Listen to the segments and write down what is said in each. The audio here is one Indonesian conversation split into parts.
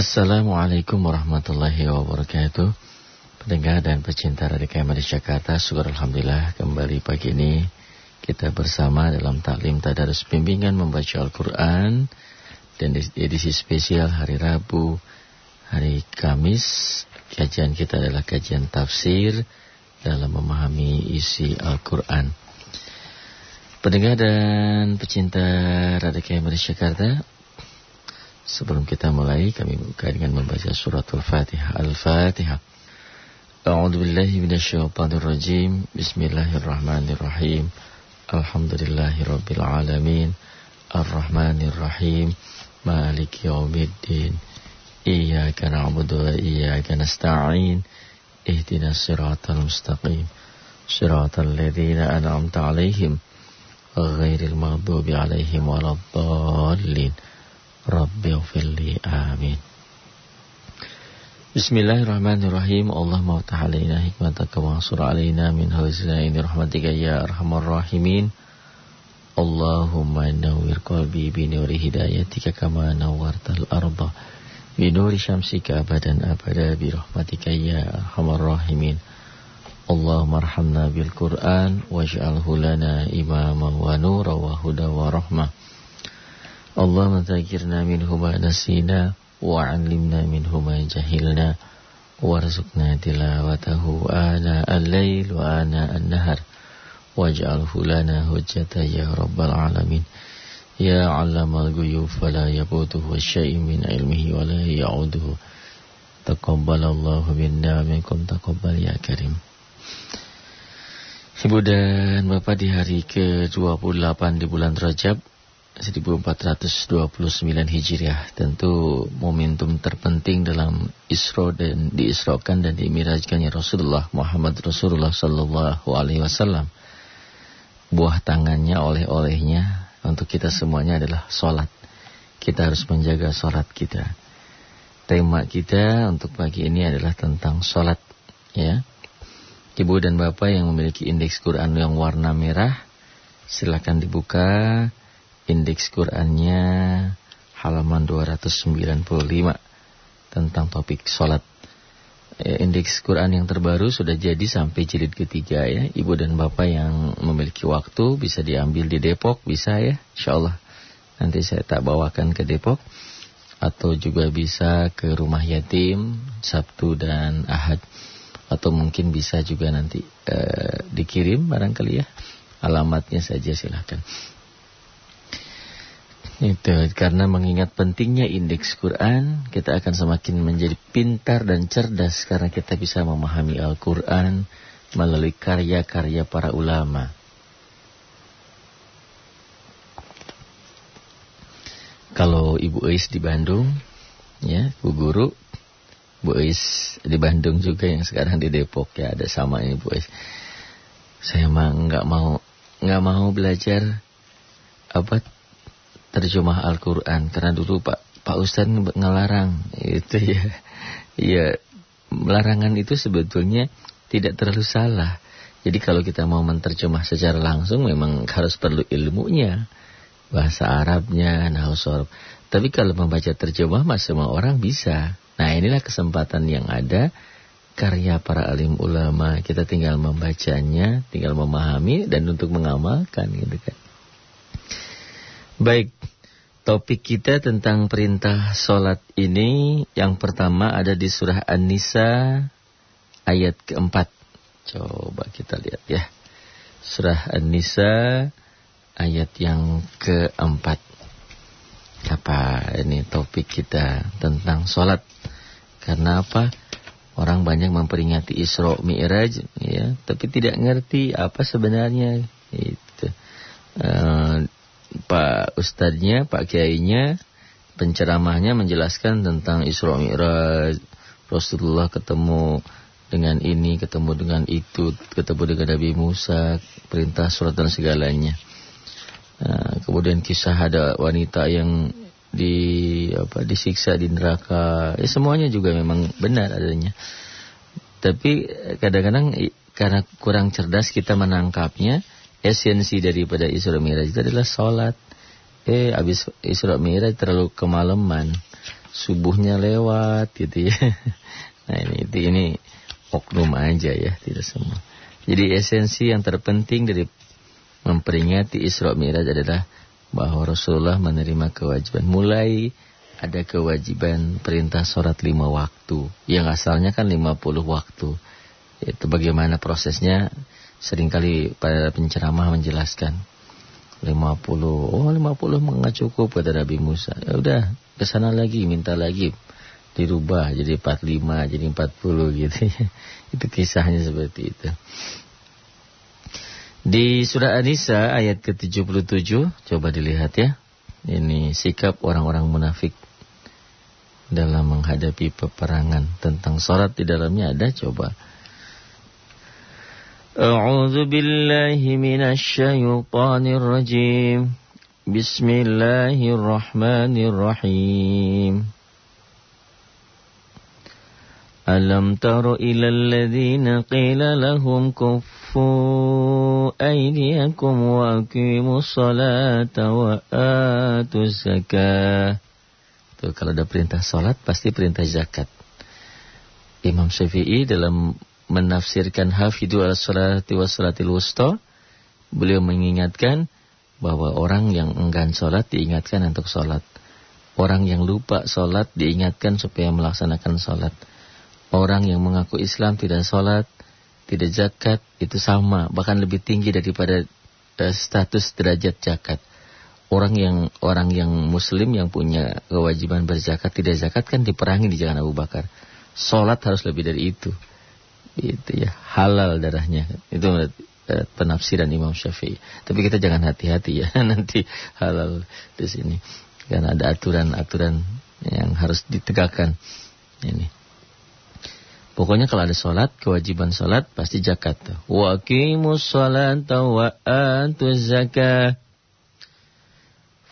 Assalamualaikum warahmatullahi wabarakatuh. Pendengar dan pecinta Radio di Jakarta Syukur Alhamdulillah kembali pagi ini Kita bersama dalam taklim tadarus bimbingan membaca Al-Quran Dan di edisi spesial hari Rabu Hari Kamis. Kajian kita adalah kajian tafsir Dalam memahami isi Al-Quran. Pendengar dan pecinta Radio di Jakarta Sebelum kita mulai kami buka dengan membaca suratul Fatihah Al-Fatihah. A'udzu billahi minasyaitonir rajim Bismillahirrahmanirrahim Alhamdulillahirabbil alamin. Arrahmanir rahim Maliki yaumiddin. Iyyaka na'budu wa iyyaka nasta'in. Ihdinas siratal mustaqim. Siratal ladzina an'amta 'alaihim ghairil maghdubi 'alaihim waladdallin Rabbi ufirli amin. Bismillahirrahmanirrahim. Allah mawtah alaina hikmataka wa ansur alaina min ini rahmatika ya arhamar rahimin. Allahumma nawwir qalbi bi nuri hidayatika kama nawwartal arda bi nuri syamsika abadan abada bi rahmatika ya arhamar rahimin. Allahumma arhamna bil Qur'an waj'alhu lana imama wa nura wa huda wa Allah dzakirna minhu ma nasina wa 'allimna minhu ma jahilna warzuqna tilawatahu ana al-lail wa ana an-nahar. Waj'alhu lana hujjatan ya rabbal alamin. Ya 'allamal ghuyub fala yaqutuhu syai'un min ilmihi wa la ya'uduhu. Taqabbalallahu minna taqabbal ya karim. Ibu dan Bapak di hari ke-28 di bulan Rajab 1429 Hijriah tentu momentum terpenting dalam Isra dan diisrokan dan dimirajkannya Rasulullah Muhammad Rasulullah sallallahu alaihi wasallam. Buah tangannya oleh-olehnya untuk kita semuanya adalah salat. Kita harus menjaga salat kita. Tema kita untuk pagi ini adalah tentang salat ya. Ibu dan Bapak yang memiliki indeks Quran yang warna merah silakan dibuka indeks Qurannya halaman 295 tentang topik sholat. Eh, indeks Quran yang terbaru sudah jadi sampai jilid ketiga ya. Ibu dan bapak yang memiliki waktu bisa diambil di Depok, bisa ya. Insya Allah nanti saya tak bawakan ke Depok. Atau juga bisa ke rumah yatim Sabtu dan Ahad. Atau mungkin bisa juga nanti uh, dikirim barangkali ya. Alamatnya saja silahkan. Itu karena mengingat pentingnya indeks Quran, kita akan semakin menjadi pintar dan cerdas karena kita bisa memahami Al-Quran melalui karya-karya para ulama. Kalau Ibu Eis di Bandung, ya, Bu Guru, Bu Eis di Bandung juga yang sekarang di Depok ya, ada sama ini Bu Eis. Saya mah nggak mau nggak mau belajar apa terjemah Al-Quran. Karena dulu Pak Pak Ustaz ngelarang itu ya. Ya larangan itu sebetulnya tidak terlalu salah. Jadi kalau kita mau menerjemah secara langsung memang harus perlu ilmunya. Bahasa Arabnya nahwu tapi kalau membaca terjemah mah semua orang bisa. Nah inilah kesempatan yang ada. Karya para alim ulama kita tinggal membacanya tinggal memahami dan untuk mengamalkan gitu kan Baik, topik kita tentang perintah solat ini yang pertama ada di surah An-Nisa ayat keempat. Coba kita lihat ya. Surah An-Nisa ayat yang keempat. Apa ini topik kita tentang solat? Karena apa? Orang banyak memperingati Isra Mi'raj ya, tapi tidak ngerti apa sebenarnya itu. Uh, Pak Ustadznya, Pak Kiainya, penceramahnya menjelaskan tentang Isra Mi'raj, Rasulullah ketemu dengan ini, ketemu dengan itu, ketemu dengan Nabi Musa, perintah surat dan segalanya. Nah, kemudian kisah ada wanita yang di apa disiksa di neraka, ya semuanya juga memang benar adanya. Tapi kadang-kadang karena kurang cerdas kita menangkapnya, esensi daripada Isra Miraj itu adalah sholat. Eh, habis Isra Miraj terlalu kemalaman. subuhnya lewat gitu ya. Nah ini ini, ini oknum aja ya, tidak semua. Jadi esensi yang terpenting dari memperingati Isra Mi'raj adalah bahwa Rasulullah menerima kewajiban. Mulai ada kewajiban perintah sholat lima waktu. Yang asalnya kan lima puluh waktu. Itu bagaimana prosesnya sering kali pada penceramah menjelaskan. lima puluh oh lima puluh nggak cukup kata Nabi Musa. Ya udah, ke sana lagi, minta lagi. Dirubah jadi 45, jadi 40 gitu. Itu kisahnya seperti itu. Di surah An-Nisa ayat ke-77, coba dilihat ya. Ini sikap orang-orang munafik dalam menghadapi peperangan. Tentang sholat di dalamnya ada, coba. A'udzu billahi minasy syaithanir rajim. Bismillahirrahmanirrahim. ألم تر إلى الذين قيل لهم كفوا أيديكم وأقيموا الصلاة وآتوا الزكاة Tuh, kalau ada perintah salat pasti perintah zakat. Imam Syafi'i dalam menafsirkan hafidhu ala salati wa salatil wusta, beliau mengingatkan bahwa orang yang enggan salat diingatkan untuk salat. Orang yang lupa salat diingatkan supaya melaksanakan salat. Orang yang mengaku Islam tidak sholat, tidak zakat, itu sama. Bahkan lebih tinggi daripada uh, status derajat zakat. Orang yang orang yang muslim yang punya kewajiban berzakat, tidak zakat kan diperangi di jalan Abu Bakar. Sholat harus lebih dari itu. Itu ya, halal darahnya. Itu uh, penafsiran Imam Syafi'i. Tapi kita jangan hati-hati ya, nanti halal di sini. Karena ada aturan-aturan yang harus ditegakkan. Ini. Pokoknya kalau ada sholat, kewajiban sholat pasti zakat. Wa aqimus sholata wa atuz zakah.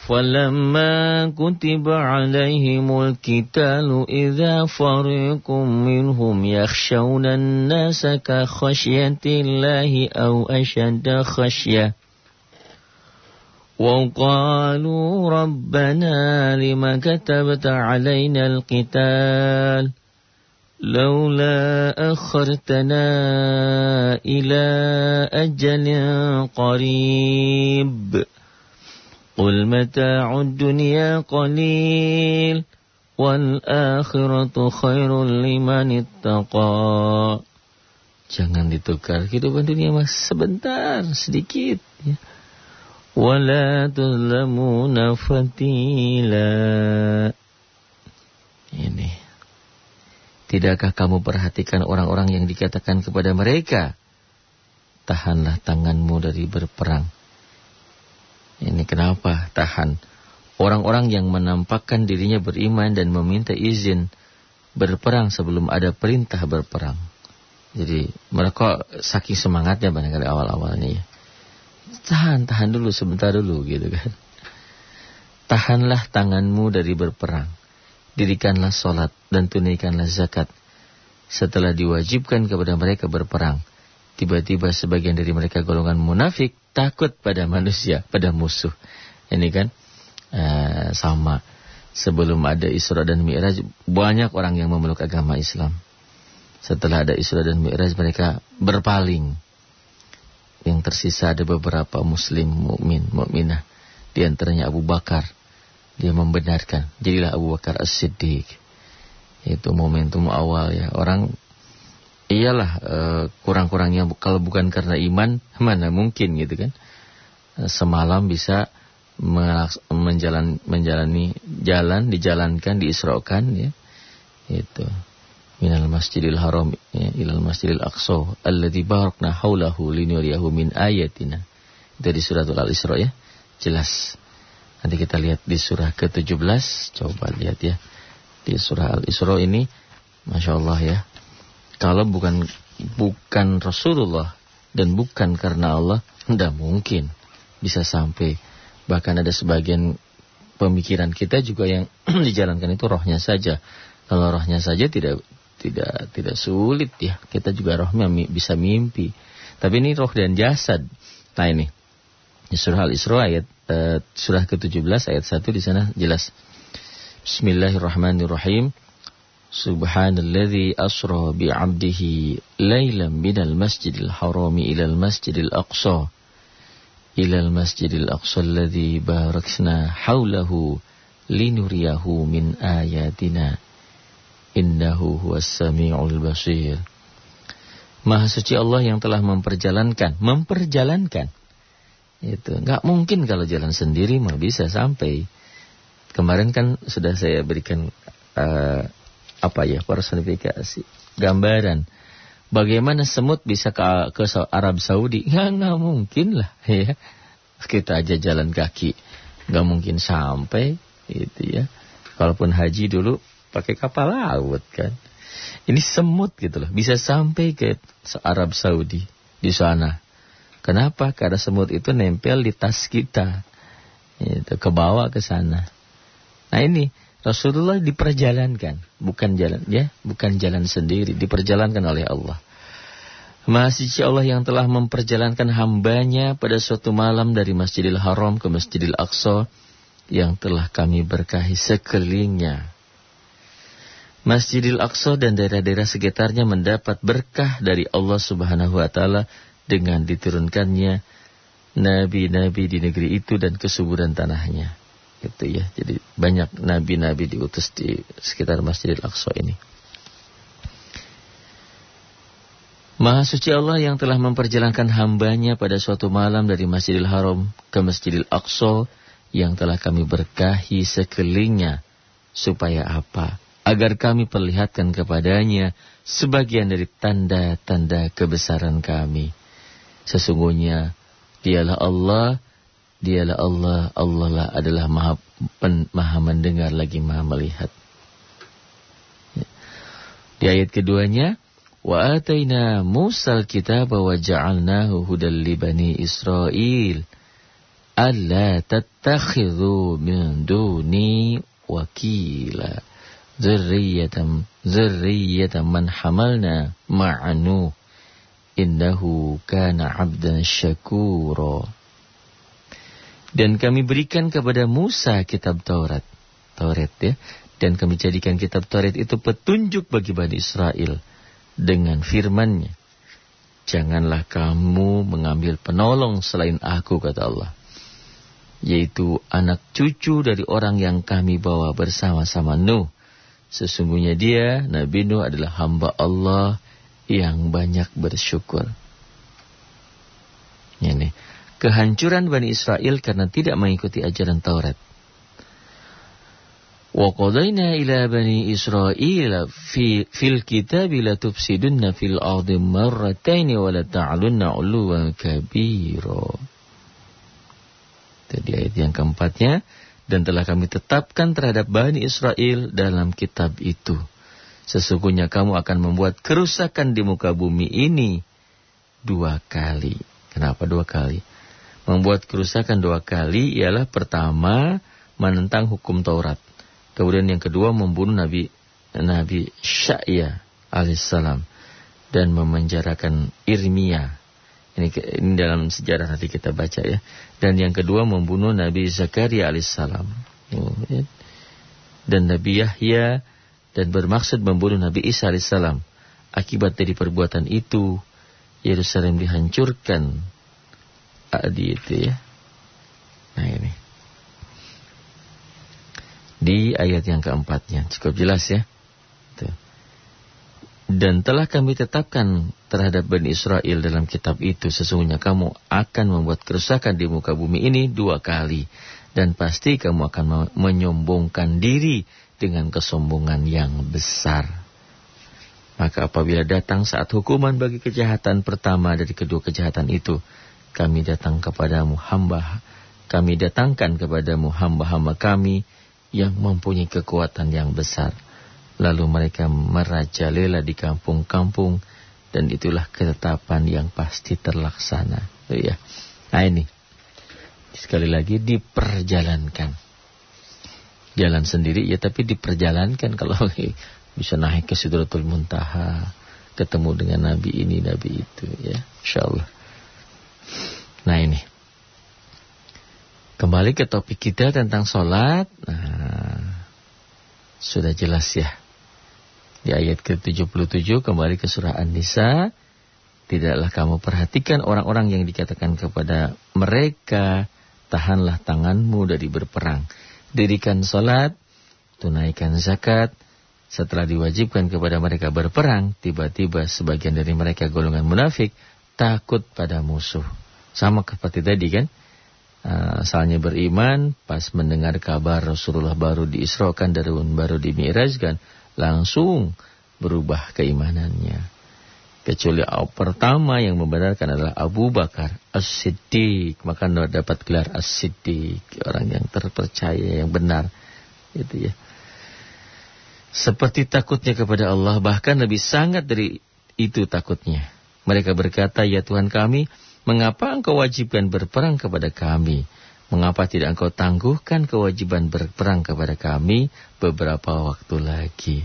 فلما كتب عليهم القتال إذا فريق منهم يخشون الناس كخشية الله أو أشد خشية. وقالوا ربنا لما كتبت علينا القتال؟ لولا أخرتنا إلى أجل قريب. قل متاع الدنيا قليل والآخرة خير لمن اتقى Jangan ditukar kehidupan dunia mas sebentar sedikit ya. Wala tuzlamuna fatila Ini Tidakkah kamu perhatikan orang-orang yang dikatakan kepada mereka, tahanlah tanganmu dari berperang. Ini kenapa tahan? Orang-orang yang menampakkan dirinya beriman dan meminta izin berperang sebelum ada perintah berperang. Jadi mereka saking semangatnya barangkali awal-awalnya ya. Tahan, tahan dulu sebentar dulu gitu kan. Tahanlah tanganmu dari berperang dirikanlah solat dan tunaikanlah zakat. Setelah diwajibkan kepada mereka berperang, tiba-tiba sebagian dari mereka golongan munafik takut pada manusia, pada musuh. Ini kan uh, sama. Sebelum ada Isra dan Mi'raj, banyak orang yang memeluk agama Islam. Setelah ada Isra dan Mi'raj, mereka berpaling. Yang tersisa ada beberapa muslim, mukmin, mukminah. Di antaranya Abu Bakar, dia membenarkan. Jadilah Abu Bakar As-Siddiq. Itu momentum awal ya. Orang iyalah uh, kurang-kurangnya kalau bukan karena iman mana mungkin gitu kan. Uh, semalam bisa menjalan menjalani jalan dijalankan diisrokan ya. Itu minal masjidil haram ya, ilal masjidil aqsa alladzi barakna haulahu linuriyahu min ayatina. Di suratul al-Isra ya. Jelas. Nanti kita lihat di surah ke-17. Coba lihat ya. Di surah Al-Isra ini. Masya Allah ya. Kalau bukan bukan Rasulullah. Dan bukan karena Allah. Tidak mungkin bisa sampai. Bahkan ada sebagian pemikiran kita juga yang dijalankan itu rohnya saja. Kalau rohnya saja tidak tidak tidak sulit ya. Kita juga rohnya bisa mimpi. Tapi ini roh dan jasad. Nah ini. Surah Al-Isra ayat uh, surah ke-17 ayat 1 di sana jelas. Bismillahirrahmanirrahim. Subhanalladzi asra bi'abdihi laylan minal masjidil harami ilal masjidil aqsa ilal masjidil aqsa alladzi barakna haulahu linuriyahu min ayatina. Innahu huwas samiul basir. Maha suci Allah yang telah memperjalankan memperjalankan. Itu nggak mungkin kalau jalan sendiri mah bisa sampai. Kemarin kan sudah saya berikan uh, apa ya personifikasi gambaran. Bagaimana semut bisa ke ke Arab Saudi? Ya nggak mungkin lah ya. Kita aja jalan kaki nggak mungkin sampai itu ya. Kalaupun haji dulu pakai kapal laut kan. Ini semut gitu loh. Bisa sampai ke Arab Saudi di sana. Kenapa? Karena semut itu nempel di tas kita itu ke bawah ke sana. Nah ini Rasulullah diperjalankan, bukan jalan ya, bukan jalan sendiri, diperjalankan oleh Allah. Masih Allah yang telah memperjalankan hambanya pada suatu malam dari Masjidil Haram ke Masjidil Aqsa yang telah kami berkahi sekelilingnya. Masjidil Aqsa dan daerah-daerah sekitarnya mendapat berkah dari Allah Subhanahu wa taala dengan diturunkannya nabi-nabi di negeri itu dan kesuburan tanahnya gitu ya. Jadi banyak nabi-nabi diutus di sekitar Masjidil Aqsa ini. Maha suci Allah yang telah memperjalankan hambanya pada suatu malam dari Masjidil Haram ke Masjidil Aqsa yang telah kami berkahi sekelilingnya. Supaya apa? Agar kami perlihatkan kepadanya sebagian dari tanda-tanda kebesaran kami. Sesungguhnya dialah Allah Dialah Allah, Allah lah adalah maha, pen, maha mendengar lagi maha melihat. Ya. Di ayat keduanya, Wa atayna Musa al-kitab wa ja'alnahu hudal li bani Israel. Alla tattakhidhu min duni wakila. Zurriyatam, zurriyatam man hamalna ma'anu. Innahu kana abdan syakura. Dan kami berikan kepada Musa kitab Taurat. Taurat ya. Dan kami jadikan kitab Taurat itu petunjuk bagi Bani Israel. Dengan firmannya. Janganlah kamu mengambil penolong selain aku kata Allah. Yaitu anak cucu dari orang yang kami bawa bersama-sama Nuh. Sesungguhnya dia, Nabi Nuh adalah hamba Allah yang banyak bersyukur. Ini kehancuran Bani Israel karena tidak mengikuti ajaran Taurat. Israel fi fil kitab la tufsidunna fil ardi marratayn wa la ta'lunna 'uluwan kabira. Tadi ayat yang keempatnya dan telah kami tetapkan terhadap Bani Israel dalam kitab itu. Sesungguhnya kamu akan membuat kerusakan di muka bumi ini dua kali. Kenapa dua kali? Membuat kerusakan dua kali ialah pertama menentang hukum Taurat. Kemudian yang kedua membunuh Nabi Nabi Sya'ya alaihissalam dan memenjarakan Irmia. Ini, ini dalam sejarah nanti kita baca ya. Dan yang kedua membunuh Nabi Zakaria alaihissalam. Oh, ya. Dan Nabi Yahya dan bermaksud membunuh Nabi Isa alaihissalam. Akibat dari perbuatan itu Yerusalem dihancurkan Adi itu ya. Nah ini. Di ayat yang keempatnya. Cukup jelas ya. Tuh. Dan telah kami tetapkan terhadap Bani Israel dalam kitab itu. Sesungguhnya kamu akan membuat kerusakan di muka bumi ini dua kali. Dan pasti kamu akan menyombongkan diri dengan kesombongan yang besar. Maka apabila datang saat hukuman bagi kejahatan pertama dari kedua kejahatan itu kami datang kepadamu hamba. Kami datangkan kepadamu hamba-hamba kami yang mempunyai kekuatan yang besar. Lalu mereka merajalela di kampung-kampung dan itulah ketetapan yang pasti terlaksana. Ya nah ini. Sekali lagi diperjalankan. Jalan sendiri ya tapi diperjalankan. Kalau bisa naik ke Sidratul Muntaha ketemu dengan nabi ini nabi itu ya. Insyaallah Nah ini. Kembali ke topik kita tentang sholat. Nah, Sudah jelas ya. Di ayat ke-77 kembali ke surah An-Nisa. Tidaklah kamu perhatikan orang-orang yang dikatakan kepada mereka, tahanlah tanganmu dari berperang. Dirikan solat, tunaikan zakat. Setelah diwajibkan kepada mereka berperang, tiba-tiba sebagian dari mereka golongan munafik takut pada musuh. Sama seperti tadi kan, uh, asalnya beriman, pas mendengar kabar Rasulullah baru diisrokan dari baru dimi'rajkan, langsung berubah keimanannya. Kecuali pertama yang membenarkan adalah Abu Bakar As-Siddiq. Maka dapat gelar As-Siddiq. Orang yang terpercaya, yang benar. Gitu ya. Seperti takutnya kepada Allah. Bahkan lebih sangat dari itu takutnya. Mereka berkata, Ya Tuhan kami, mengapa engkau wajibkan berperang kepada kami? Mengapa tidak engkau tangguhkan kewajiban berperang kepada kami beberapa waktu lagi?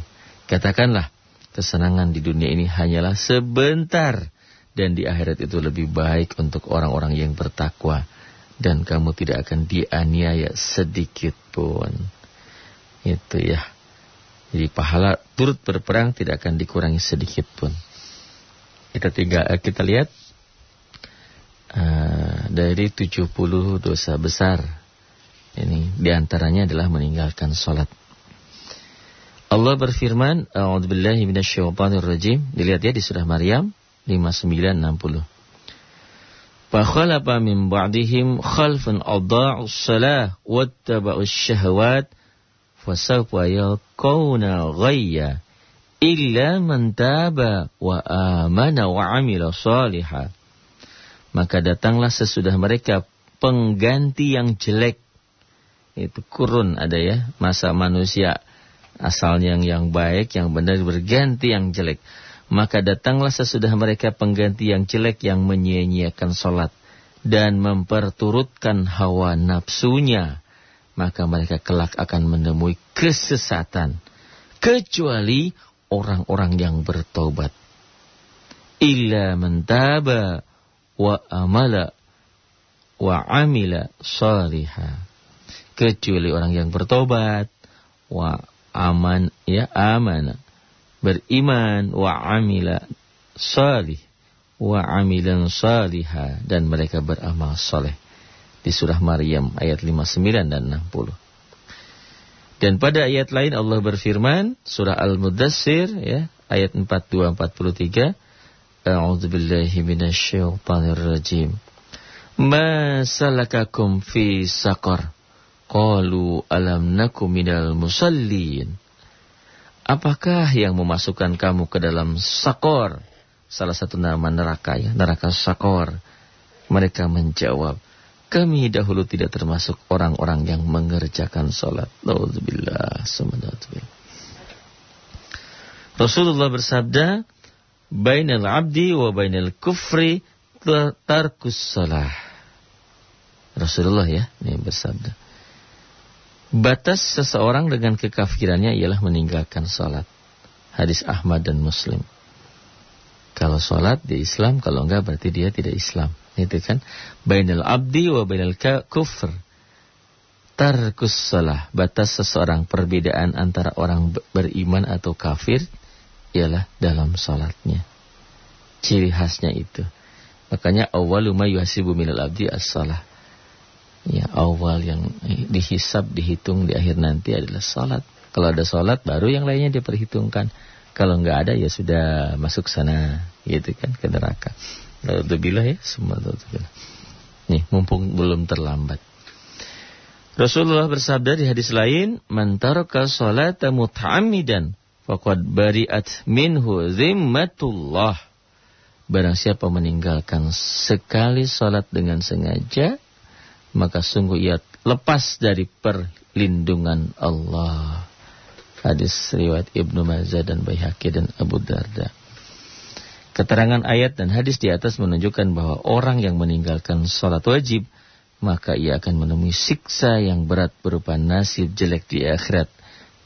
Katakanlah, kesenangan di dunia ini hanyalah sebentar. Dan di akhirat itu lebih baik untuk orang-orang yang bertakwa. Dan kamu tidak akan dianiaya sedikit pun. Itu ya. Jadi pahala turut berperang tidak akan dikurangi sedikit pun. Kita tiga, eh, kita lihat uh, dari 70 dosa besar. Ini di antaranya adalah meninggalkan sholat. Allah berfirman, A'udzubillahi minasyaitonirrajim. Dilihat ya di surah Maryam 5960. Fakhalafa min ba'dihim khalfun adha'us salah wattaba'us syahawat fasawfa yalqawna ghayya illa man taba wa amana wa amila salihah. Maka datanglah sesudah mereka pengganti yang jelek. Itu kurun ada ya, masa manusia asalnya yang yang baik, yang benar berganti yang jelek. Maka datanglah sesudah mereka pengganti yang jelek yang menyia-nyiakan sholat dan memperturutkan hawa nafsunya. Maka mereka kelak akan menemui kesesatan. Kecuali orang-orang yang bertobat. Illa mentaba wa amala wa amila salihah. Kecuali orang yang bertobat wa aman ya amana beriman wa amila salih wa amilan salihah dan mereka beramal soleh di surah Maryam ayat 59 dan 60 dan pada ayat lain Allah berfirman surah Al-Mudassir ya ayat 42 43 A'udzu billahi minasyaitonir rajim Ma salakakum fi saqar Qalu alam naku minal musallin. Apakah yang memasukkan kamu ke dalam sakor? Salah satu nama neraka ya, neraka sakor. Mereka menjawab, kami dahulu tidak termasuk orang-orang yang mengerjakan sholat. Rasulullah bersabda, Bainal abdi wa bainal kufri tarkus salah. Rasulullah ya, ini bersabda. Batas seseorang dengan kekafirannya ialah meninggalkan sholat. Hadis Ahmad dan Muslim. Kalau sholat di Islam, kalau enggak berarti dia tidak Islam. Itu kan. Bainal abdi wa bainal kufr. Tarkus salah. Batas seseorang perbedaan antara orang beriman atau kafir ialah dalam sholatnya. Ciri khasnya itu. Makanya awaluma yuhasibu minal abdi as-salah ya awal yang dihisap dihitung di akhir nanti adalah salat. Kalau ada salat baru yang lainnya diperhitungkan. Kalau nggak ada ya sudah masuk sana gitu kan ke neraka. Alhamdulillah ya semua alhamdulillah. Nih mumpung belum terlambat. Rasulullah bersabda di hadis lain, "Man taraka salata muta'ammidan faqad bari'at minhu zimmatullah." Barang siapa meninggalkan sekali salat dengan sengaja, maka sungguh ia lepas dari perlindungan Allah. Hadis riwayat Ibnu Majah dan Baihaqi dan Abu Darda. Keterangan ayat dan hadis di atas menunjukkan bahwa orang yang meninggalkan sholat wajib, maka ia akan menemui siksa yang berat berupa nasib jelek di akhirat.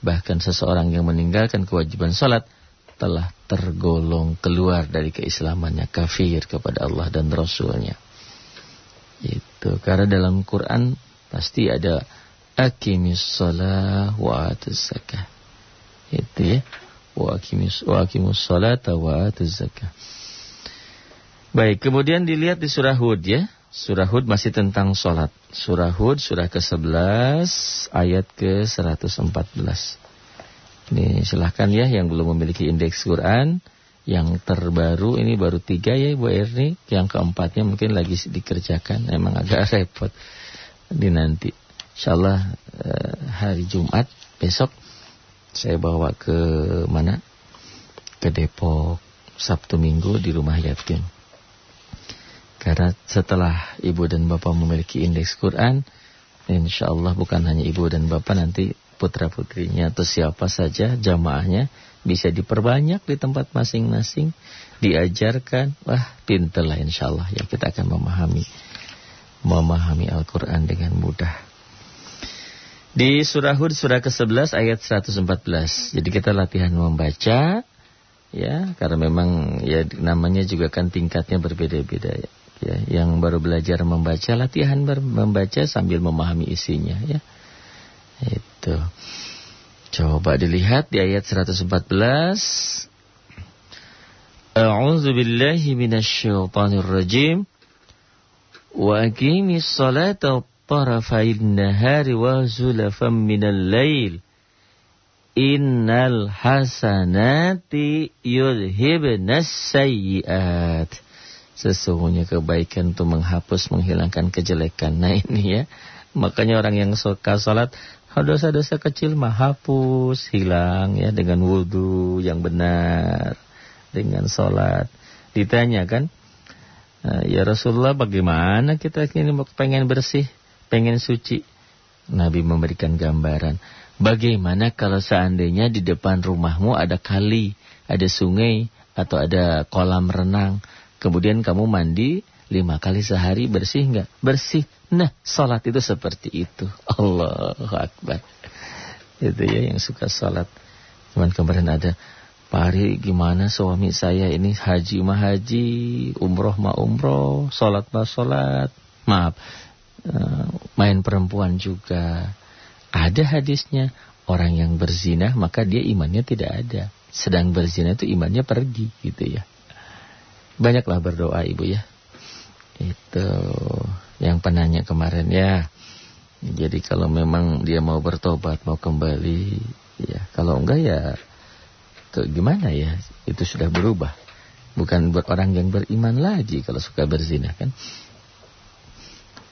Bahkan seseorang yang meninggalkan kewajiban sholat telah tergolong keluar dari keislamannya kafir kepada Allah dan Rasulnya. Itu karena dalam Quran pasti ada akimis salah wa atuz zakah. Itu ya. Wa aqimus wa salata wa atuz zakah. Baik, kemudian dilihat di surah Hud ya. Surah Hud masih tentang sholat. Surah Hud surah ke-11 ayat ke-114. Ini silahkan ya yang belum memiliki indeks Quran. Yang terbaru ini baru tiga ya Ibu Erni. Yang keempatnya mungkin lagi dikerjakan. Emang agak repot. Ini nanti. InsyaAllah eh, hari Jumat besok saya bawa ke mana? Ke Depok. Sabtu Minggu di rumah yatim. Karena setelah ibu dan bapak memiliki indeks Quran, insya Allah bukan hanya ibu dan bapak nanti putra-putrinya atau siapa saja jamaahnya bisa diperbanyak di tempat masing-masing, diajarkan, wah pinterlah insya Allah ya kita akan memahami memahami Al-Quran dengan mudah. Di surah Hud surah ke-11 ayat 114. Jadi kita latihan membaca ya karena memang ya namanya juga kan tingkatnya berbeda-beda ya. ya. Yang baru belajar membaca latihan membaca sambil memahami isinya ya. Itu. Coba dilihat di ayat 114. A'udzu billahi minasyaitonir rajim. Wa aqimis salata tarafain nahari wa zulafan minal lail. Innal hasanati yudhibnas sayyiat. Sesungguhnya kebaikan itu menghapus, menghilangkan kejelekan. Nah ini ya. Makanya orang yang suka salat dosa-dosa kecil mah hapus, hilang ya dengan wudhu yang benar, dengan sholat. Ditanya kan, eh, ya Rasulullah bagaimana kita ini pengen bersih, pengen suci? Nabi memberikan gambaran. Bagaimana kalau seandainya di depan rumahmu ada kali, ada sungai, atau ada kolam renang. Kemudian kamu mandi lima kali sehari bersih enggak? Bersih. Nah, sholat itu seperti itu. Allahu Akbar. Itu ya yang suka sholat. Cuman kemarin ada, Pak Ari gimana suami saya ini haji mah haji, umroh mah umroh, sholat mah sholat. Maaf, main perempuan juga. Ada hadisnya, orang yang berzina maka dia imannya tidak ada. Sedang berzina itu imannya pergi gitu ya. Banyaklah berdoa ibu ya. Itu yang penanya kemarin ya. Jadi kalau memang dia mau bertobat, mau kembali, ya kalau enggak ya ke gimana ya? Itu sudah berubah. Bukan buat orang yang beriman lagi kalau suka berzina kan.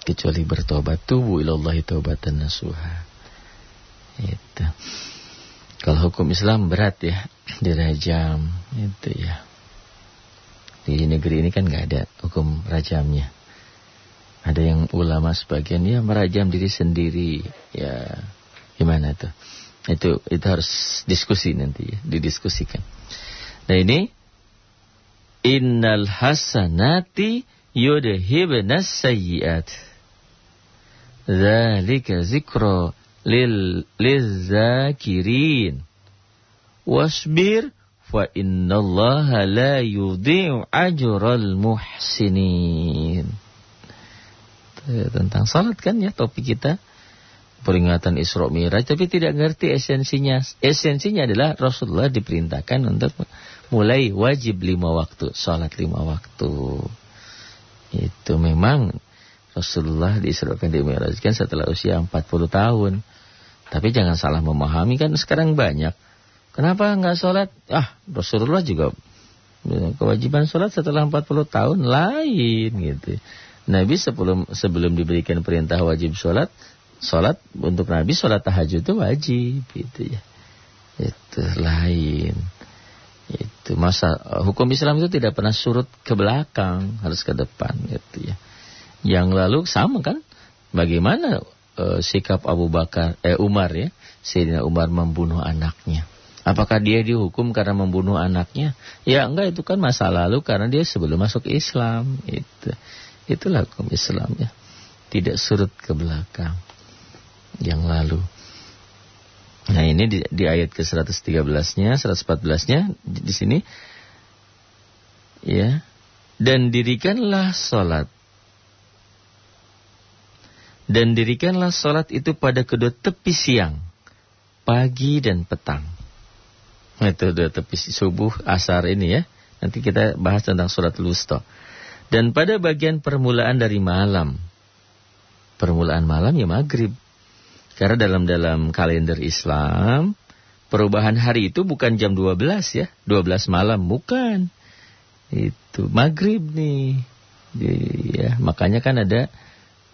Kecuali bertobat tubuh ilallahi taubatan nasuha. Itu. Kalau hukum Islam berat ya, dirajam itu ya. Di negeri ini kan nggak ada hukum rajamnya. Ada yang ulama sebagian ya merajam diri sendiri. Ya gimana tuh? Itu itu harus diskusi nanti ya, didiskusikan. Nah ini innal hasanati yudhibnas sayyiat. Dzalika zikra lil lizakirin. Wasbir fa innallaha la yudhi'u ajral muhsinin. Tentang salat kan ya topik kita. Peringatan Isra Mi'raj tapi tidak ngerti esensinya. Esensinya adalah Rasulullah diperintahkan untuk mulai wajib lima waktu, salat lima waktu. Itu memang Rasulullah diisrakan di Mi'rajkan setelah usia 40 tahun. Tapi jangan salah memahami kan sekarang banyak Kenapa nggak sholat? Ah, Rasulullah juga kewajiban sholat setelah 40 tahun lain gitu. Nabi sebelum sebelum diberikan perintah wajib sholat, sholat untuk Nabi sholat tahajud itu wajib gitu ya. Itu lain. Itu masa hukum Islam itu tidak pernah surut ke belakang, harus ke depan gitu ya. Yang lalu sama kan? Bagaimana uh, sikap Abu Bakar eh Umar ya? Sayyidina Umar membunuh anaknya. Apakah dia dihukum karena membunuh anaknya? Ya enggak itu kan masa lalu karena dia sebelum masuk Islam. Itu itulah hukum Islam ya. Tidak surut ke belakang yang lalu. Nah ini di, di ayat ke 113-nya, 114-nya di, di sini ya. Dan dirikanlah salat. Dan dirikanlah salat itu pada kedua tepi siang, pagi dan petang Metode tepi subuh asar ini ya. Nanti kita bahas tentang surat lusto. Dan pada bagian permulaan dari malam. Permulaan malam ya maghrib. Karena dalam dalam kalender Islam perubahan hari itu bukan jam 12 ya, 12 malam bukan. Itu maghrib nih. Ya, makanya kan ada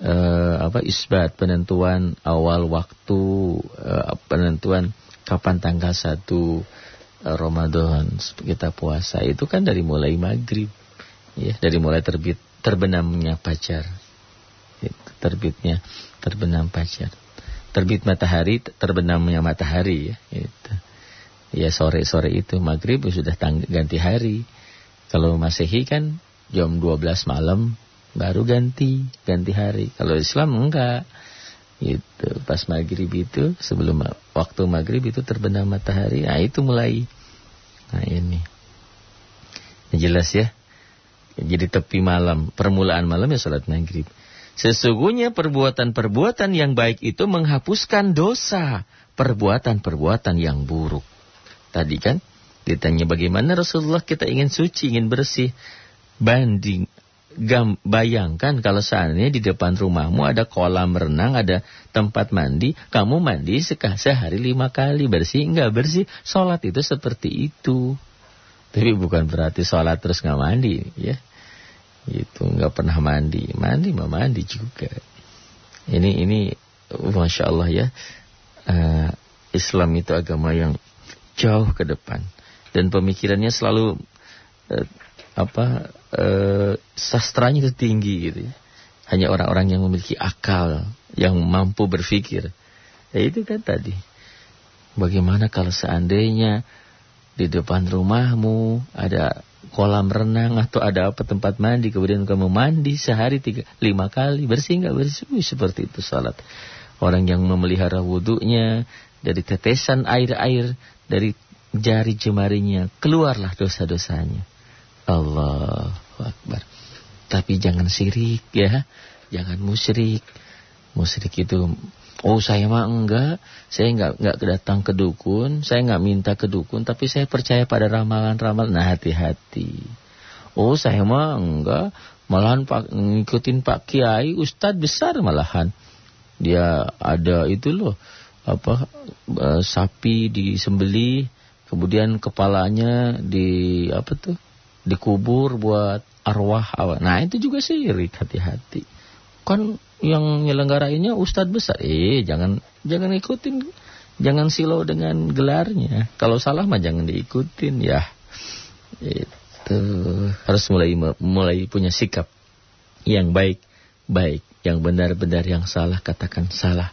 uh, apa isbat penentuan awal waktu uh, penentuan kapan tanggal 1 uh, eh, Ramadan kita puasa. Itu kan dari mulai maghrib ya dari mulai terbit terbenamnya pacar. Terbitnya terbenam pacar. Terbit matahari terbenamnya matahari ya itu. Ya sore sore itu maghrib sudah ganti hari. Kalau masehi kan jam 12 malam baru ganti ganti hari. Kalau Islam enggak. Itu pas maghrib itu sebelum waktu maghrib itu terbenam matahari nah itu mulai. Nah ini. Jelas ya. Jadi tepi malam permulaan malam ya salat maghrib. Sesungguhnya perbuatan-perbuatan yang baik itu menghapuskan dosa. Perbuatan-perbuatan yang buruk. Tadi kan ditanya bagaimana Rasulullah kita ingin suci ingin bersih. Banding Bayangkan kalau seandainya di depan rumahmu ada kolam renang, ada tempat mandi, kamu mandi sehari lima kali bersih, enggak bersih, sholat itu seperti itu. Tapi bukan berarti sholat terus nggak mandi, ya. Itu nggak pernah mandi, mandi mau mandi juga. Ini ini, masya Allah ya, uh, Islam itu agama yang jauh ke depan dan pemikirannya selalu uh, apa uh, sastranya itu tinggi gitu ya. Hanya orang-orang yang memiliki akal, yang mampu berpikir. Ya itu kan tadi. Bagaimana kalau seandainya di depan rumahmu ada kolam renang atau ada apa tempat mandi kemudian kamu mandi sehari tiga lima kali bersih nggak bersih seperti itu salat orang yang memelihara wudhunya dari tetesan air-air dari jari jemarinya keluarlah dosa-dosanya Allah Akbar. Tapi jangan sirik ya. Jangan musyrik. Musyrik itu Oh saya mah enggak, saya enggak enggak datang ke dukun, saya enggak minta ke dukun, tapi saya percaya pada ramalan-ramalan. Nah hati-hati. Oh saya mah enggak, malahan pak, ngikutin Pak Kiai, Ustadz besar malahan. Dia ada itu loh, apa uh, sapi disembeli, kemudian kepalanya di apa tuh dikubur buat arwah awal. Nah itu juga syirik hati-hati. Kan yang nyelenggarainnya ustadz besar. Eh jangan jangan ikutin, jangan silau dengan gelarnya. Kalau salah mah jangan diikutin ya. Itu harus mulai mulai punya sikap yang baik baik, yang benar-benar yang salah katakan salah,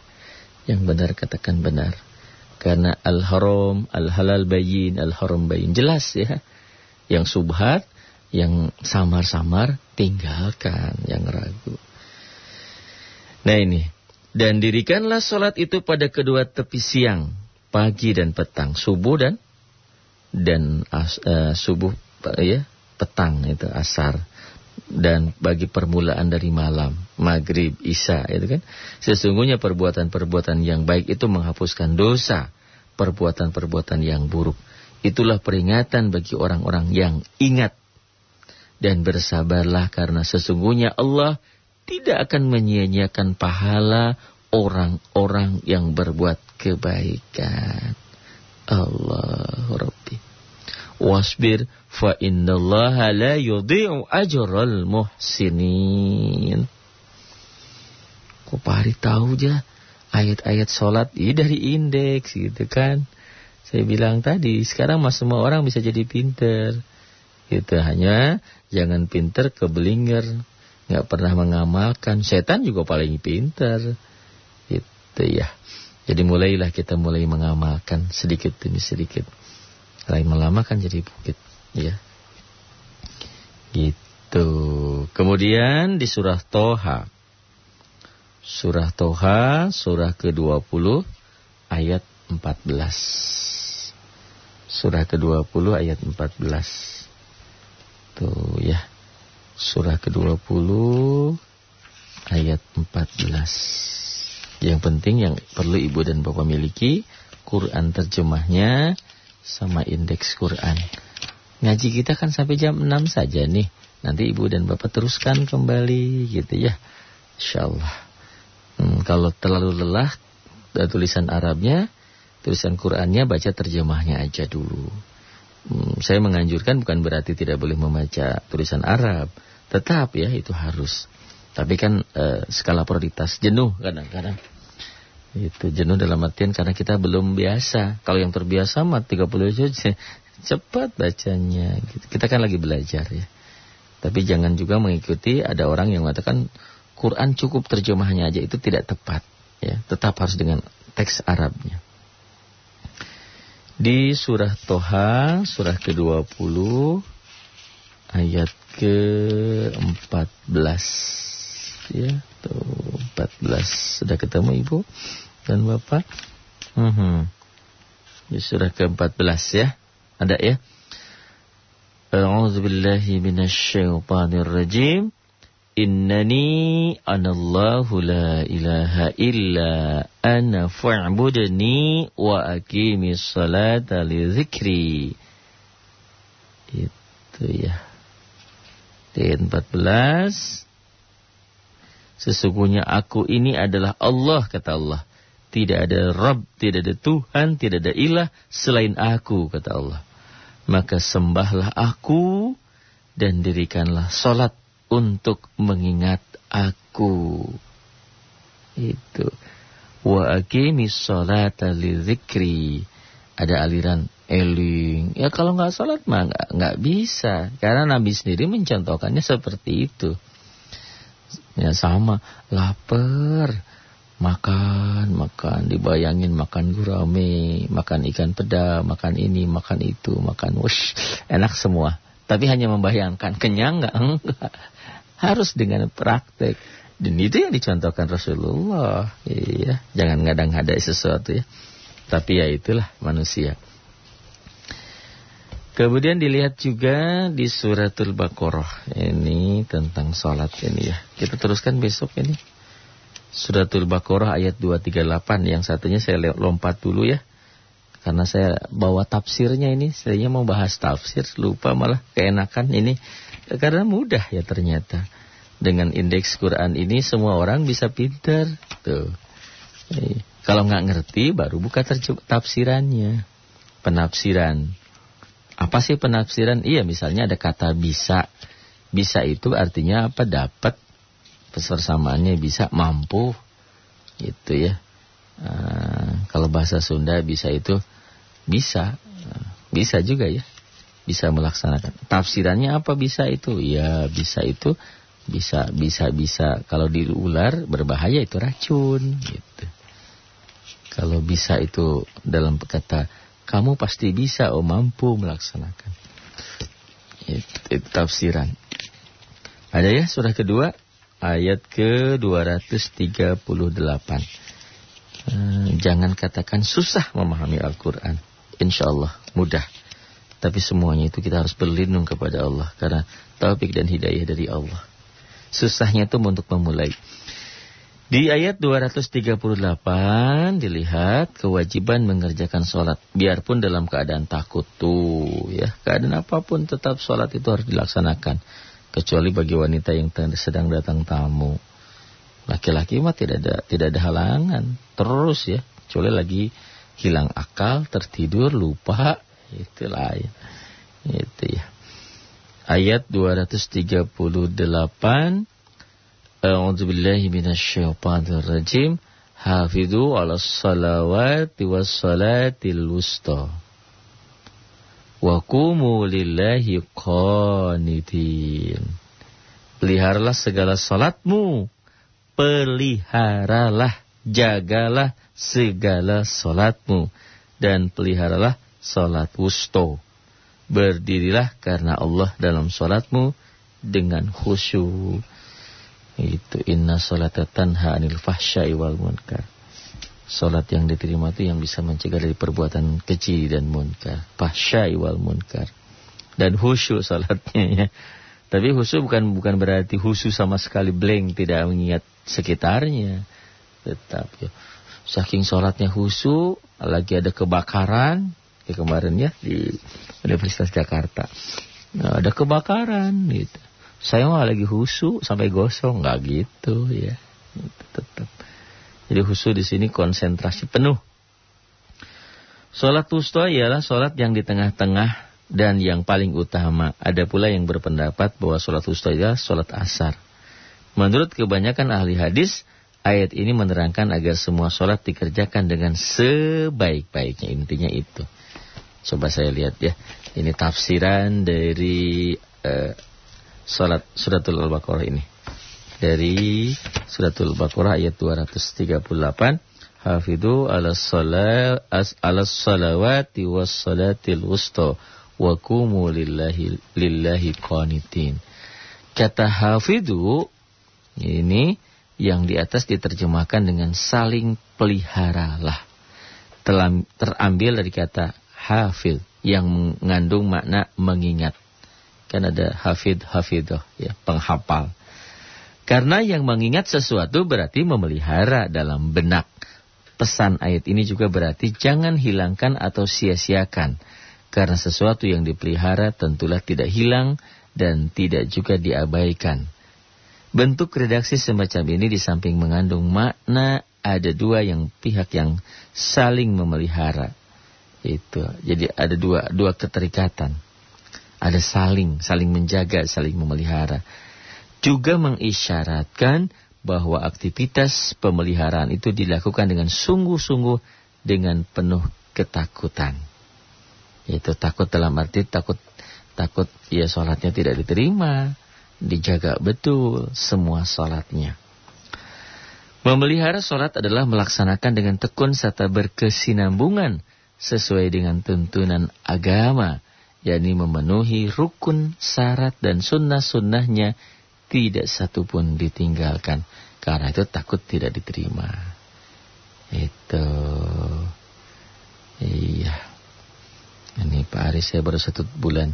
yang benar katakan benar. Karena al-haram, al-halal bayin, al-haram bayin jelas ya yang subhat, yang samar-samar, tinggalkan yang ragu. Nah ini, dan dirikanlah sholat itu pada kedua tepi siang, pagi dan petang, subuh dan dan as, uh, subuh ya petang itu asar. Dan bagi permulaan dari malam maghrib isya itu kan. Sesungguhnya perbuatan-perbuatan yang baik itu menghapuskan dosa perbuatan-perbuatan yang buruk Itulah peringatan bagi orang-orang yang ingat. Dan bersabarlah karena sesungguhnya Allah tidak akan menyia-nyiakan pahala orang-orang yang berbuat kebaikan. Allah Rabbi. Wasbir fa innallaha la yudhi'u ajral muhsinin. Kok Pak tahu aja ayat-ayat sholat ini dari indeks gitu kan. Saya bilang tadi, sekarang mas semua orang bisa jadi pinter. Gitu, hanya jangan pinter kebelinger. Nggak pernah mengamalkan. Setan juga paling pinter. Gitu ya. Jadi mulailah kita mulai mengamalkan sedikit demi sedikit. Lain melama kan jadi bukit. Ya. Gitu. Kemudian di surah Toha. Surah Toha, surah ke-20, ayat 14 surah ke-20 ayat 14. Tuh ya. Surah ke-20 ayat 14. Yang penting yang perlu ibu dan bapak miliki Quran terjemahnya sama indeks Quran. Ngaji kita kan sampai jam 6 saja nih. Nanti ibu dan bapak teruskan kembali gitu ya. Insyaallah. Hmm, kalau terlalu lelah tulisan Arabnya, tulisan Qurannya baca terjemahnya aja dulu. Hmm, saya menganjurkan bukan berarti tidak boleh membaca tulisan Arab. Tetap ya itu harus. Tapi kan e, skala prioritas jenuh kadang-kadang. Itu jenuh dalam artian karena kita belum biasa. Kalau yang terbiasa mah 30 saja cepat bacanya. Kita kan lagi belajar ya. Tapi jangan juga mengikuti ada orang yang mengatakan Quran cukup terjemahnya aja itu tidak tepat. Ya, tetap harus dengan teks Arabnya. Di surah Toha, surah ke-20, ayat ke-14. Ya, tuh 14. Sudah ketemu Ibu dan Bapak? Hmm, -hmm. Di surah ke-14 ya. Ada ya? A'udzu billahi minasyaitonir rajim. Innani anallahu la ilaha illa ana fa'budni wa aqimis salata li dzikri. Itu ya. Di 14 Sesungguhnya aku ini adalah Allah kata Allah. Tidak ada Rabb, tidak ada Tuhan, tidak ada ilah selain aku kata Allah maka sembahlah aku dan dirikanlah solat untuk mengingat aku. Itu. Wa aqimis salata lidzikri. Ada aliran eling. Ya kalau nggak sholat mah nggak bisa. Karena Nabi sendiri mencontohkannya seperti itu. Ya sama, lapar Makan, makan, dibayangin makan gurame, makan ikan peda, makan ini, makan itu, makan wush, enak semua. Tapi hanya membayangkan, kenyang? Enggak. Harus dengan praktek. Dan itu yang dicontohkan Rasulullah. Iya, jangan ngadang-ngadai sesuatu ya. Tapi ya itulah manusia. Kemudian dilihat juga di suratul Baqarah. Ini tentang sholat ini ya. Kita teruskan besok ini. Suratul Baqarah ayat 238 yang satunya saya lompat dulu ya. Karena saya bawa tafsirnya ini, saya mau bahas tafsir, lupa malah keenakan ini. Karena mudah ya ternyata. Dengan indeks Quran ini semua orang bisa pinter. Tuh. Kalau nggak ngerti baru buka tafsirannya. Penafsiran. Apa sih penafsiran? Iya misalnya ada kata bisa. Bisa itu artinya apa? Dapat persamaannya bisa mampu gitu ya uh, kalau bahasa Sunda bisa itu bisa uh, bisa juga ya bisa melaksanakan. Tafsirannya apa? Bisa itu. Ya bisa itu. Bisa bisa bisa. Kalau di ular berbahaya itu racun gitu. Kalau bisa itu dalam kata kamu pasti bisa oh mampu melaksanakan. Itu, itu tafsiran. Ada ya surah kedua? Ayat ke-238. Eh, jangan katakan susah memahami Al-Quran. Insya Allah mudah. Tapi semuanya itu kita harus berlindung kepada Allah. Karena taufik dan hidayah dari Allah. Susahnya itu untuk memulai. Di ayat 238 dilihat kewajiban mengerjakan sholat. Biarpun dalam keadaan takut tuh ya. Keadaan apa pun tetap sholat itu harus dilaksanakan kecuali bagi wanita yang sedang datang tamu. Laki-laki mah tidak ada tidak ada halangan, terus ya, kecuali lagi hilang akal, tertidur, lupa, itu lain. Itu ya. Ayat 238 A'udzu billahi minasyaitonir rajim. Hafidhu 'alas salawati was salatil wusta wa qumu lillahi qanitin. Peliharalah segala salatmu. Peliharalah, jagalah segala salatmu dan peliharalah salat wusto. Berdirilah karena Allah dalam salatmu dengan khusyuk. Itu inna salata tanha anil fahsyai wal munkar. Salat yang diterima itu yang bisa mencegah dari perbuatan keji dan munkar. Fahsyai wal munkar. Dan khusyuk salatnya ya. Tapi khusyuk bukan bukan berarti khusyuk sama sekali blank, tidak mengingat sekitarnya. Tetap ya. Saking salatnya khusyuk, lagi ada kebakaran, ya kemarin ya di Universitas Jakarta. Nah, ada kebakaran gitu. Saya mah lagi husu sampai gosong nggak gitu ya. Tetap. Jadi husu di sini konsentrasi penuh. Sholat wusta ialah sholat yang di tengah-tengah dan yang paling utama. Ada pula yang berpendapat bahwa sholat wusta ialah sholat asar. Menurut kebanyakan ahli hadis, ayat ini menerangkan agar semua sholat dikerjakan dengan sebaik-baiknya. Intinya itu. Coba saya lihat ya. Ini tafsiran dari uh, sholat suratul Al-Baqarah ini. Dari suratul Al-Baqarah ayat 238. Hafidhu ala salat ala salawati was salatil wusta wa kumu lillahi lillahi qanitin. Kata hafidhu ini yang di atas diterjemahkan dengan saling peliharalah. Telah terambil dari kata hafid yang mengandung makna mengingat. Kan ada hafid hafidoh ya, penghafal. Karena yang mengingat sesuatu berarti memelihara dalam benak. Pesan ayat ini juga berarti jangan hilangkan atau sia-siakan. Karena sesuatu yang dipelihara tentulah tidak hilang dan tidak juga diabaikan. Bentuk redaksi semacam ini di samping mengandung makna ada dua yang pihak yang saling memelihara. Itu. Jadi ada dua dua keterikatan. Ada saling, saling menjaga, saling memelihara. Juga mengisyaratkan bahwa aktivitas pemeliharaan itu dilakukan dengan sungguh-sungguh dengan penuh ketakutan. Itu takut dalam arti takut takut ya sholatnya tidak diterima, dijaga betul semua sholatnya. Memelihara sholat adalah melaksanakan dengan tekun serta berkesinambungan sesuai dengan tuntunan agama, yakni memenuhi rukun, syarat, dan sunnah-sunnahnya tidak satu pun ditinggalkan. Karena itu takut tidak diterima. Itu. Iya. Ini Pak Aris saya baru satu bulan.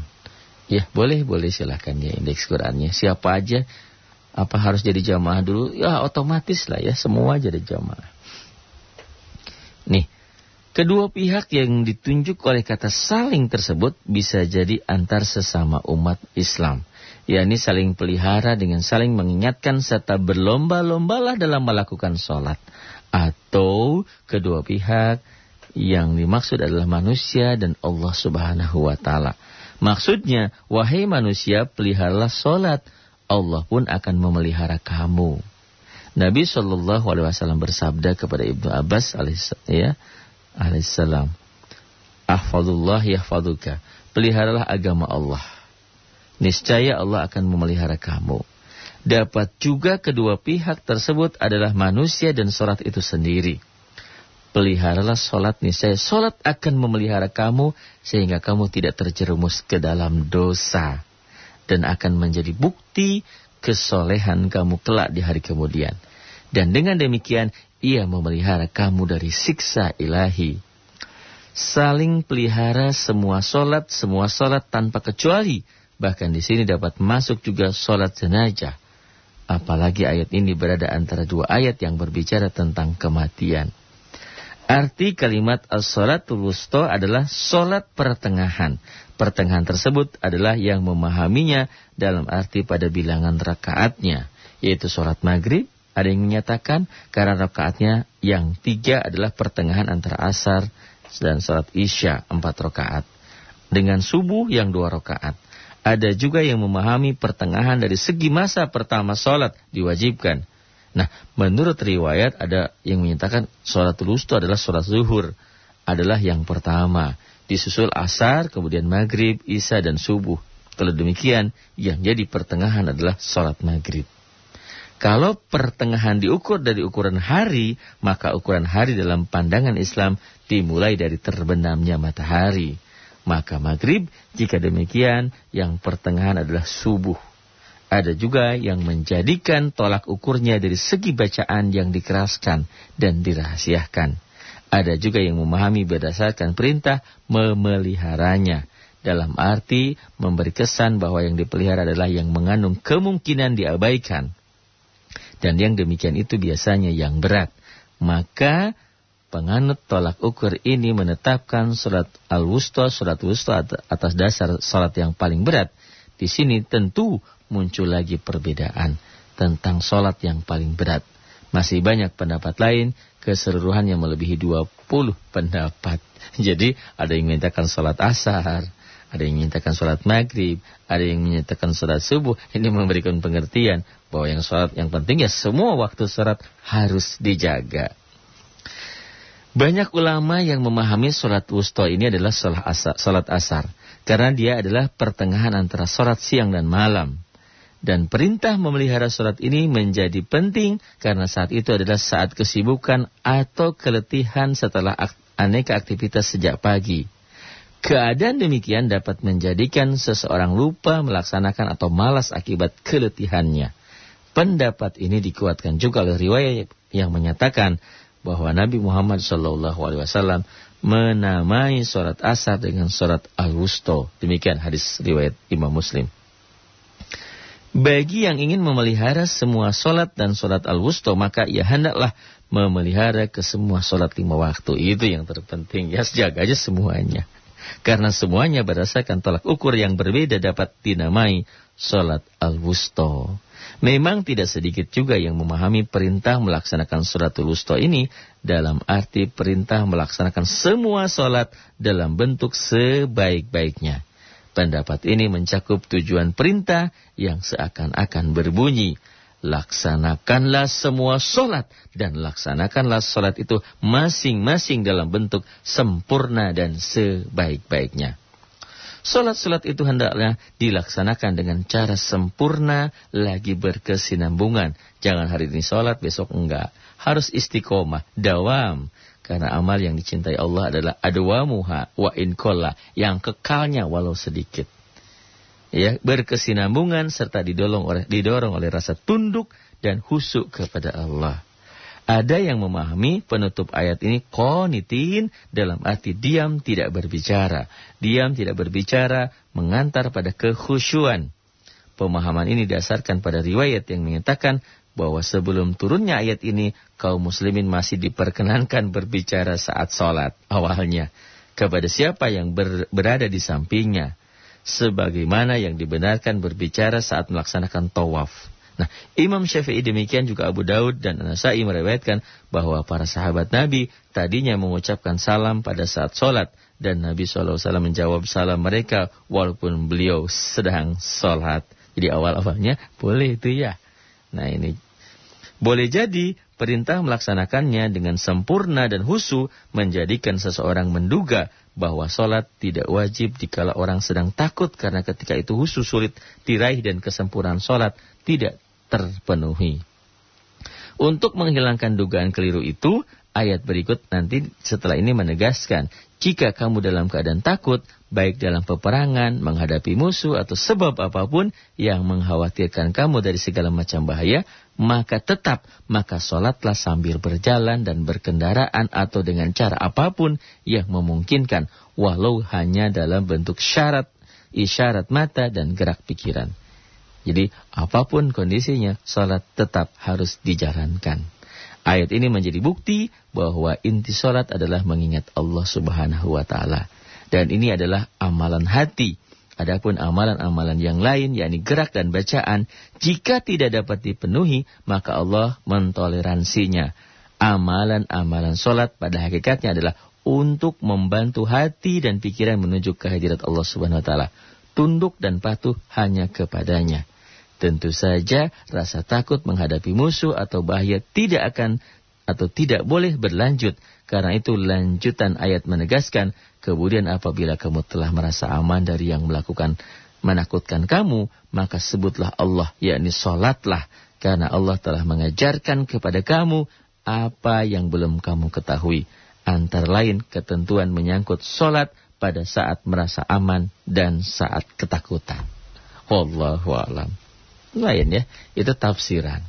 Ya boleh, boleh silahkan ya indeks Qurannya. Siapa aja. Apa harus jadi jamaah dulu? Ya otomatis lah ya semua jadi jamaah. Nih. Kedua pihak yang ditunjuk oleh kata saling tersebut bisa jadi antar sesama umat Islam yakni saling pelihara dengan saling mengingatkan serta berlomba-lombalah dalam melakukan sholat. Atau kedua pihak yang dimaksud adalah manusia dan Allah subhanahu wa ta'ala. Maksudnya, wahai manusia, peliharalah sholat. Allah pun akan memelihara kamu. Nabi Shallallahu Alaihi Wasallam bersabda kepada Ibnu Abbas ya, alaihissalam, Ahfadullah yahfaduka. Peliharalah agama Allah niscaya Allah akan memelihara kamu. Dapat juga kedua pihak tersebut adalah manusia dan sholat itu sendiri. Peliharalah sholat niscaya sholat akan memelihara kamu sehingga kamu tidak terjerumus ke dalam dosa. Dan akan menjadi bukti kesolehan kamu kelak di hari kemudian. Dan dengan demikian ia memelihara kamu dari siksa ilahi. Saling pelihara semua sholat, semua sholat tanpa kecuali Bahkan di sini dapat masuk juga sholat jenazah. Apalagi ayat ini berada antara dua ayat yang berbicara tentang kematian. Arti kalimat as-salatul wusta adalah sholat pertengahan. Pertengahan tersebut adalah yang memahaminya dalam arti pada bilangan rakaatnya. Yaitu sholat maghrib, ada yang menyatakan karena rakaatnya yang tiga adalah pertengahan antara asar dan sholat isya empat rakaat. Dengan subuh yang dua rakaat. Ada juga yang memahami pertengahan dari segi masa pertama sholat diwajibkan. Nah, menurut riwayat ada yang menyatakan sholat wustu adalah sholat zuhur. Adalah yang pertama. Disusul asar, kemudian maghrib, isya, dan subuh. Kalau demikian, yang jadi pertengahan adalah sholat maghrib. Kalau pertengahan diukur dari ukuran hari, maka ukuran hari dalam pandangan Islam dimulai dari terbenamnya matahari maka maghrib. Jika demikian, yang pertengahan adalah subuh. Ada juga yang menjadikan tolak ukurnya dari segi bacaan yang dikeraskan dan dirahasiakan. Ada juga yang memahami berdasarkan perintah memeliharanya. Dalam arti memberi kesan bahwa yang dipelihara adalah yang mengandung kemungkinan diabaikan. Dan yang demikian itu biasanya yang berat. Maka penganut tolak ukur ini menetapkan surat al-wusta, surat wusta atas dasar salat yang paling berat. Di sini tentu muncul lagi perbedaan tentang solat yang paling berat. Masih banyak pendapat lain, keseluruhan yang melebihi 20 pendapat. Jadi ada yang menyatakan solat asar, ada yang menyatakan sholat maghrib, ada yang menyatakan sholat subuh. Ini memberikan pengertian bahwa yang sholat yang penting ya semua waktu sholat harus dijaga. Banyak ulama yang memahami sholat wusta ini adalah sholat asar, sholat asar. Karena dia adalah pertengahan antara sholat siang dan malam. Dan perintah memelihara sholat ini menjadi penting karena saat itu adalah saat kesibukan atau keletihan setelah aneka aktivitas sejak pagi. Keadaan demikian dapat menjadikan seseorang lupa melaksanakan atau malas akibat keletihannya. Pendapat ini dikuatkan juga oleh riwayat yang menyatakan bahwa Nabi Muhammad SAW menamai surat asar dengan surat al-wusto. Demikian hadis riwayat Imam Muslim. Bagi yang ingin memelihara semua solat dan solat al-wusto, maka ia hendaklah memelihara ke semua solat lima waktu. Itu yang terpenting. Ya, jaga aja semuanya. Karena semuanya berdasarkan tolak ukur yang berbeda dapat dinamai sholat al-wusto. Memang tidak sedikit juga yang memahami perintah melaksanakan suratul wusto ini dalam arti perintah melaksanakan semua sholat dalam bentuk sebaik-baiknya. Pendapat ini mencakup tujuan perintah yang seakan-akan berbunyi laksanakanlah semua solat dan laksanakanlah solat itu masing-masing dalam bentuk sempurna dan sebaik-baiknya. Solat-solat itu hendaklah dilaksanakan dengan cara sempurna lagi berkesinambungan. Jangan hari ini solat, besok enggak. Harus istiqomah, dawam. Karena amal yang dicintai Allah adalah adwamuha wa inkola. Yang kekalnya walau sedikit ya berkesinambungan serta didorong oleh didorong oleh rasa tunduk dan husuk kepada Allah. Ada yang memahami penutup ayat ini konitin dalam arti diam tidak berbicara. Diam tidak berbicara mengantar pada kekhusyuan. Pemahaman ini dasarkan pada riwayat yang menyatakan bahwa sebelum turunnya ayat ini kaum muslimin masih diperkenankan berbicara saat sholat awalnya kepada siapa yang ber, berada di sampingnya sebagaimana yang dibenarkan berbicara saat melaksanakan tawaf. Nah, Imam Syafi'i demikian juga Abu Daud dan Nasai meriwayatkan bahwa para sahabat Nabi tadinya mengucapkan salam pada saat sholat dan Nabi SAW menjawab salam mereka walaupun beliau sedang sholat. Jadi awal-awalnya boleh itu ya. Nah ini boleh jadi perintah melaksanakannya dengan sempurna dan husu menjadikan seseorang menduga bahwa sholat tidak wajib dikala orang sedang takut karena ketika itu khusus sulit diraih dan kesempurnaan sholat tidak terpenuhi. Untuk menghilangkan dugaan keliru itu, ayat berikut nanti setelah ini menegaskan, jika kamu dalam keadaan takut, baik dalam peperangan, menghadapi musuh, atau sebab apa pun yang mengkhawatirkan kamu dari segala macam bahaya, maka tetap, maka sholatlah sambil berjalan dan berkendaraan atau dengan cara apa pun yang memungkinkan, walau hanya dalam bentuk syarat, isyarat mata dan gerak pikiran. Jadi apa pun kondisinya, sholat tetap harus dijalankan. Ayat ini menjadi bukti bahwa inti sholat adalah mengingat Allah subhanahu wa ta'ala. Dan ini adalah amalan hati Adapun amalan-amalan yang lain, yakni gerak dan bacaan, jika tidak dapat dipenuhi, maka Allah mentoleransinya. Amalan-amalan solat pada hakikatnya adalah untuk membantu hati dan pikiran menuju kehadirat Allah Subhanahu Wa Taala. Tunduk dan patuh hanya kepadanya. Tentu saja rasa takut menghadapi musuh atau bahaya tidak akan atau tidak boleh berlanjut. Karena itu lanjutan ayat menegaskan Kemudian apabila kamu telah merasa aman dari yang melakukan menakutkan kamu, maka sebutlah Allah, yakni solatlah. Karena Allah telah mengajarkan kepada kamu apa yang belum kamu ketahui. Antara lain ketentuan menyangkut solat pada saat merasa aman dan saat ketakutan. Wallahu alam. Lain ya, itu tafsiran.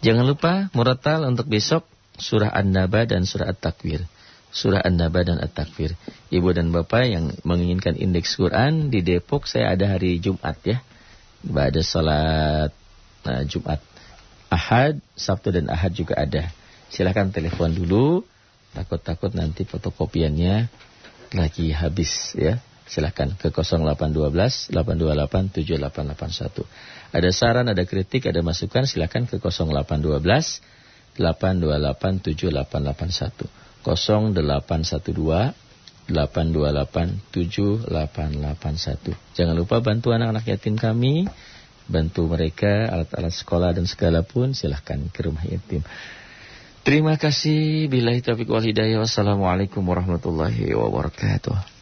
Jangan lupa muratal untuk besok surah An-Naba dan surah At-Takwir surah An-Naba dan At-Takfir. Ibu dan Bapak yang menginginkan indeks Quran di Depok saya ada hari Jumat ya. Pada salat nah, Jumat. Ahad, Sabtu dan Ahad juga ada. Silahkan telepon dulu. Takut-takut nanti fotokopiannya lagi habis ya. Silahkan ke 0812 828 7881. Ada saran, ada kritik, ada masukan silahkan ke 0812 828 7881. 0812 828 7881. Jangan lupa bantu anak-anak yatim kami, bantu mereka alat-alat sekolah dan segala pun silahkan ke rumah yatim. Terima kasih. Bila taufiq wal hidayah. Wassalamualaikum warahmatullahi wabarakatuh.